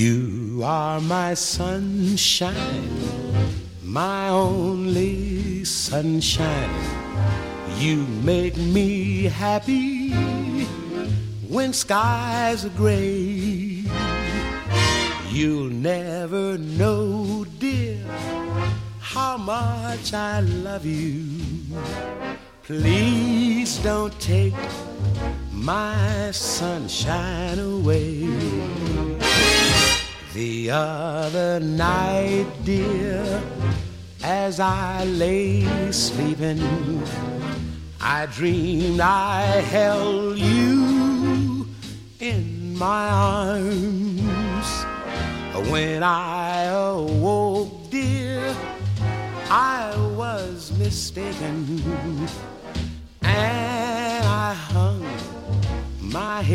my sun شائ sun شائ make me hippie one اسکاز grow Noor know Dev you please do ٹھیک مائ سن shine way نائ as I dream I ہین مائی when I I was mistake ماہ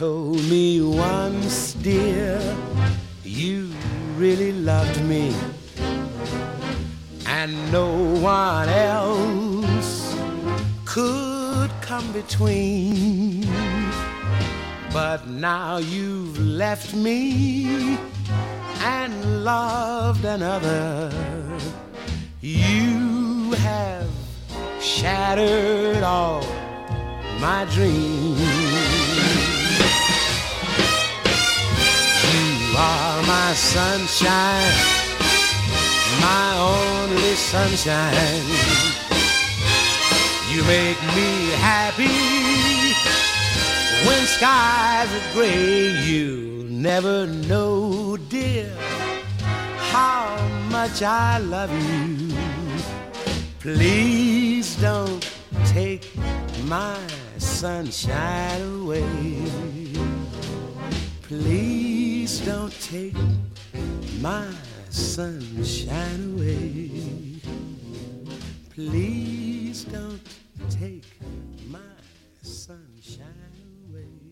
لو made no خود کم but now you leave made love N او ہی شیر آؤ میڈری ما سنسار سنسار you make me ہی وا گو نیور نو ڈ how much love you please ڈاؤ ٹھیک مائی سنسار گاؤں سن سانو ہے پلیس گاؤں چھ سارو ہے